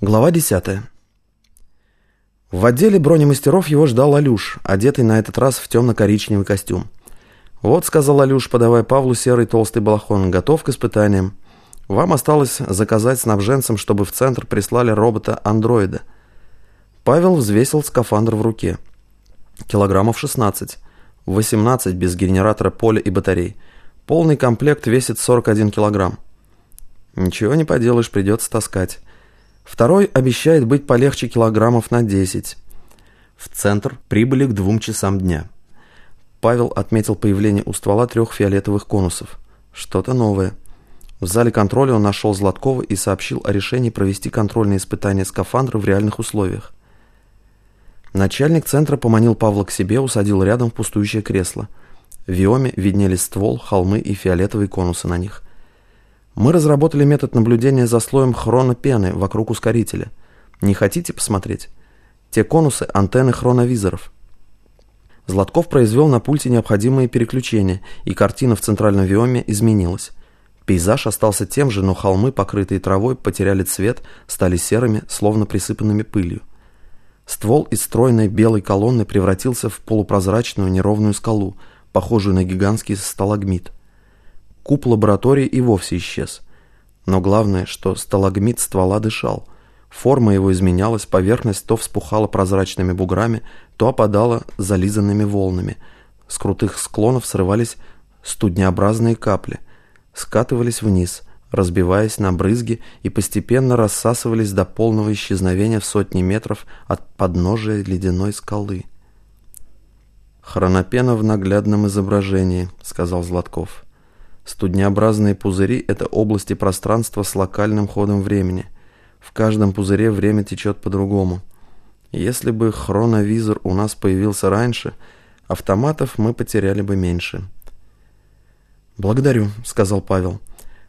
Глава 10. В отделе бронемастеров его ждал Алюш, одетый на этот раз в темно-коричневый костюм. «Вот», — сказал Алюш, подавая Павлу серый толстый балахон, — «готов к испытаниям. Вам осталось заказать снабженцам, чтобы в центр прислали робота-андроида». Павел взвесил скафандр в руке. Килограммов 16. 18 без генератора поля и батарей. Полный комплект весит 41 килограмм. Ничего не поделаешь, придется таскать. Второй обещает быть полегче килограммов на 10. В центр прибыли к двум часам дня. Павел отметил появление у ствола трех фиолетовых конусов. Что-то новое. В зале контроля он нашел Златкова и сообщил о решении провести контрольные испытания скафандра в реальных условиях. Начальник центра поманил Павла к себе, усадил рядом в пустующее кресло. В Виоме виднелись ствол, холмы и фиолетовые конусы на них. Мы разработали метод наблюдения за слоем хронопены вокруг ускорителя. Не хотите посмотреть? Те конусы – антенны хроновизоров. Златков произвел на пульте необходимые переключения, и картина в центральном виоме изменилась. Пейзаж остался тем же, но холмы, покрытые травой, потеряли цвет, стали серыми, словно присыпанными пылью. Ствол из стройной белой колонны превратился в полупрозрачную неровную скалу, похожую на гигантский сталагмит – Куб лаборатории и вовсе исчез. Но главное, что сталагмит ствола дышал. Форма его изменялась, поверхность то вспухала прозрачными буграми, то опадала зализанными волнами. С крутых склонов срывались студнеобразные капли, скатывались вниз, разбиваясь на брызги и постепенно рассасывались до полного исчезновения в сотни метров от подножия ледяной скалы. «Хронопена в наглядном изображении», — сказал Златков. Студнеобразные пузыри – это области пространства с локальным ходом времени. В каждом пузыре время течет по-другому. Если бы хроновизор у нас появился раньше, автоматов мы потеряли бы меньше. «Благодарю», — сказал Павел.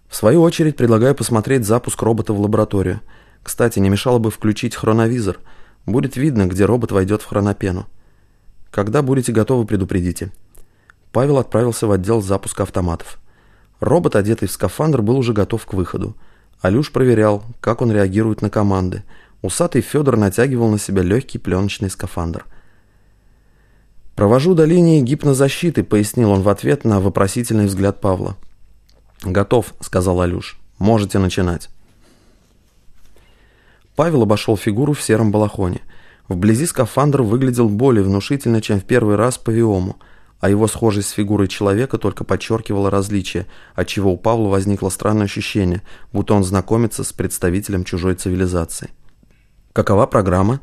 «В свою очередь предлагаю посмотреть запуск робота в лабораторию. Кстати, не мешало бы включить хроновизор. Будет видно, где робот войдет в хронопену. Когда будете готовы, предупредите». Павел отправился в отдел запуска автоматов. Робот, одетый в скафандр, был уже готов к выходу. Алюш проверял, как он реагирует на команды. Усатый Федор натягивал на себя легкий пленочный скафандр. «Провожу до линии гипнозащиты», — пояснил он в ответ на вопросительный взгляд Павла. «Готов», — сказал Алюш. «Можете начинать». Павел обошел фигуру в сером балахоне. Вблизи скафандр выглядел более внушительно, чем в первый раз по Виому — а его схожесть с фигурой человека только подчеркивала различие, отчего у Павла возникло странное ощущение, будто он знакомится с представителем чужой цивилизации. Какова программа?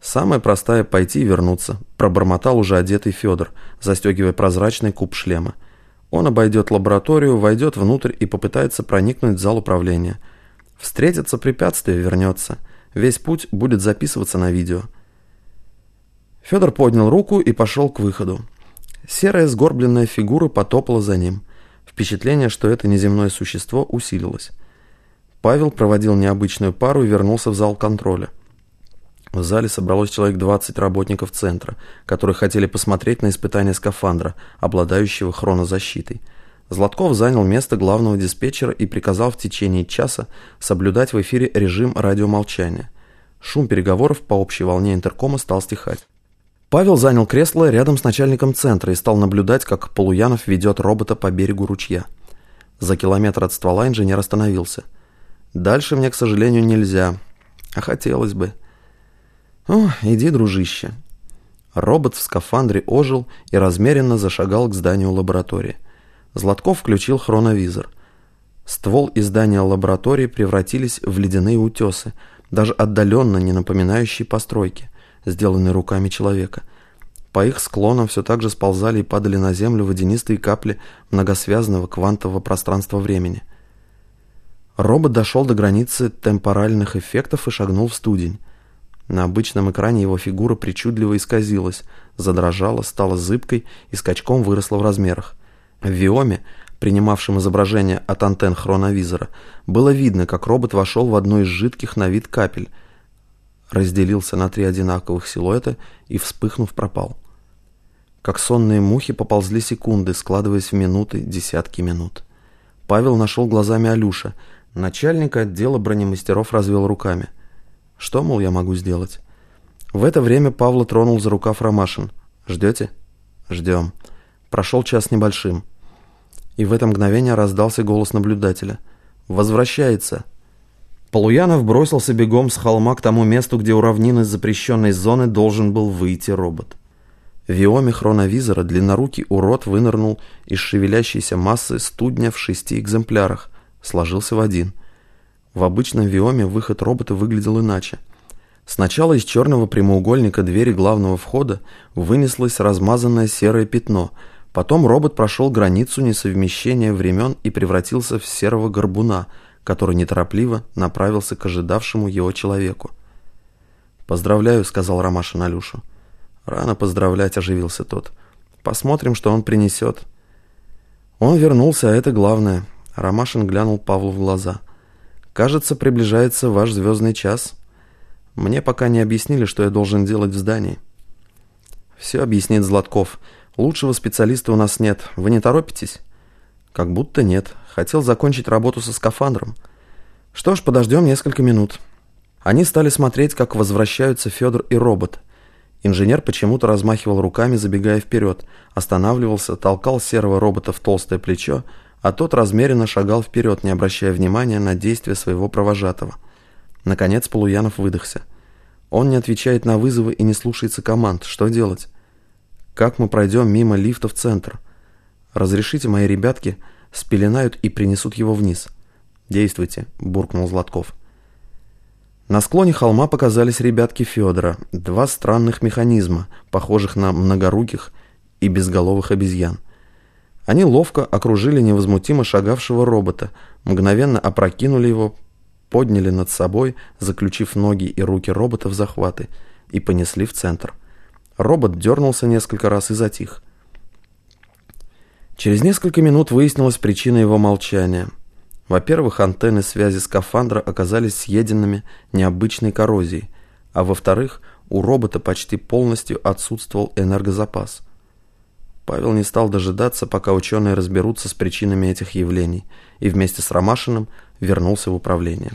Самая простая – пойти и вернуться, пробормотал уже одетый Федор, застегивая прозрачный куб шлема. Он обойдет лабораторию, войдет внутрь и попытается проникнуть в зал управления. Встретится препятствие, вернется. Весь путь будет записываться на видео. Федор поднял руку и пошел к выходу. Серая сгорбленная фигура потопала за ним. Впечатление, что это неземное существо, усилилось. Павел проводил необычную пару и вернулся в зал контроля. В зале собралось человек 20 работников центра, которые хотели посмотреть на испытание скафандра, обладающего хронозащитой. Златков занял место главного диспетчера и приказал в течение часа соблюдать в эфире режим радиомолчания. Шум переговоров по общей волне интеркома стал стихать. Павел занял кресло рядом с начальником центра и стал наблюдать, как Полуянов ведет робота по берегу ручья. За километр от ствола инженер остановился. «Дальше мне, к сожалению, нельзя. А хотелось бы». «О, иди, дружище». Робот в скафандре ожил и размеренно зашагал к зданию лаборатории. Златков включил хроновизор. Ствол и здание лаборатории превратились в ледяные утесы, даже отдаленно не напоминающие постройки сделанные руками человека. По их склонам все так же сползали и падали на землю водянистые капли многосвязанного квантового пространства-времени. Робот дошел до границы темпоральных эффектов и шагнул в студень. На обычном экране его фигура причудливо исказилась, задрожала, стала зыбкой и скачком выросла в размерах. В Виоме, принимавшем изображение от антенн хроновизора, было видно, как робот вошел в одну из жидких на вид капель – разделился на три одинаковых силуэта и, вспыхнув, пропал. Как сонные мухи поползли секунды, складываясь в минуты, десятки минут. Павел нашел глазами Алюша. Начальник отдела бронемастеров развел руками. Что, мол, я могу сделать? В это время Павла тронул за рукав Ромашин. «Ждете?» «Ждем». Прошел час небольшим. И в это мгновение раздался голос наблюдателя. «Возвращается!» Полуянов бросился бегом с холма к тому месту, где у равнины запрещенной зоны должен был выйти робот. В виоме хроновизора длиннорукий урод вынырнул из шевелящейся массы студня в шести экземплярах, сложился в один. В обычном виоме выход робота выглядел иначе. Сначала из черного прямоугольника двери главного входа вынеслось размазанное серое пятно, потом робот прошел границу несовмещения времен и превратился в серого горбуна – который неторопливо направился к ожидавшему его человеку. «Поздравляю», — сказал Ромашин Алюшу. «Рано поздравлять», — оживился тот. «Посмотрим, что он принесет». Он вернулся, а это главное. Ромашин глянул Павлу в глаза. «Кажется, приближается ваш звездный час. Мне пока не объяснили, что я должен делать в здании». «Все объяснит Златков. Лучшего специалиста у нас нет. Вы не торопитесь?» «Как будто нет. Хотел закончить работу со скафандром. Что ж, подождем несколько минут». Они стали смотреть, как возвращаются Федор и робот. Инженер почему-то размахивал руками, забегая вперед, останавливался, толкал серого робота в толстое плечо, а тот размеренно шагал вперед, не обращая внимания на действия своего провожатого. Наконец Полуянов выдохся. Он не отвечает на вызовы и не слушается команд. Что делать? Как мы пройдем мимо лифта в центр? Разрешите, мои ребятки, спеленают и принесут его вниз. Действуйте, буркнул Златков. На склоне холма показались ребятки Федора, два странных механизма, похожих на многоруких и безголовых обезьян. Они ловко окружили невозмутимо шагавшего робота, мгновенно опрокинули его, подняли над собой, заключив ноги и руки робота в захваты, и понесли в центр. Робот дернулся несколько раз и затих. Через несколько минут выяснилась причина его молчания. Во-первых, антенны связи скафандра оказались съеденными необычной коррозией, а во-вторых, у робота почти полностью отсутствовал энергозапас. Павел не стал дожидаться, пока ученые разберутся с причинами этих явлений, и вместе с Ромашиным вернулся в управление.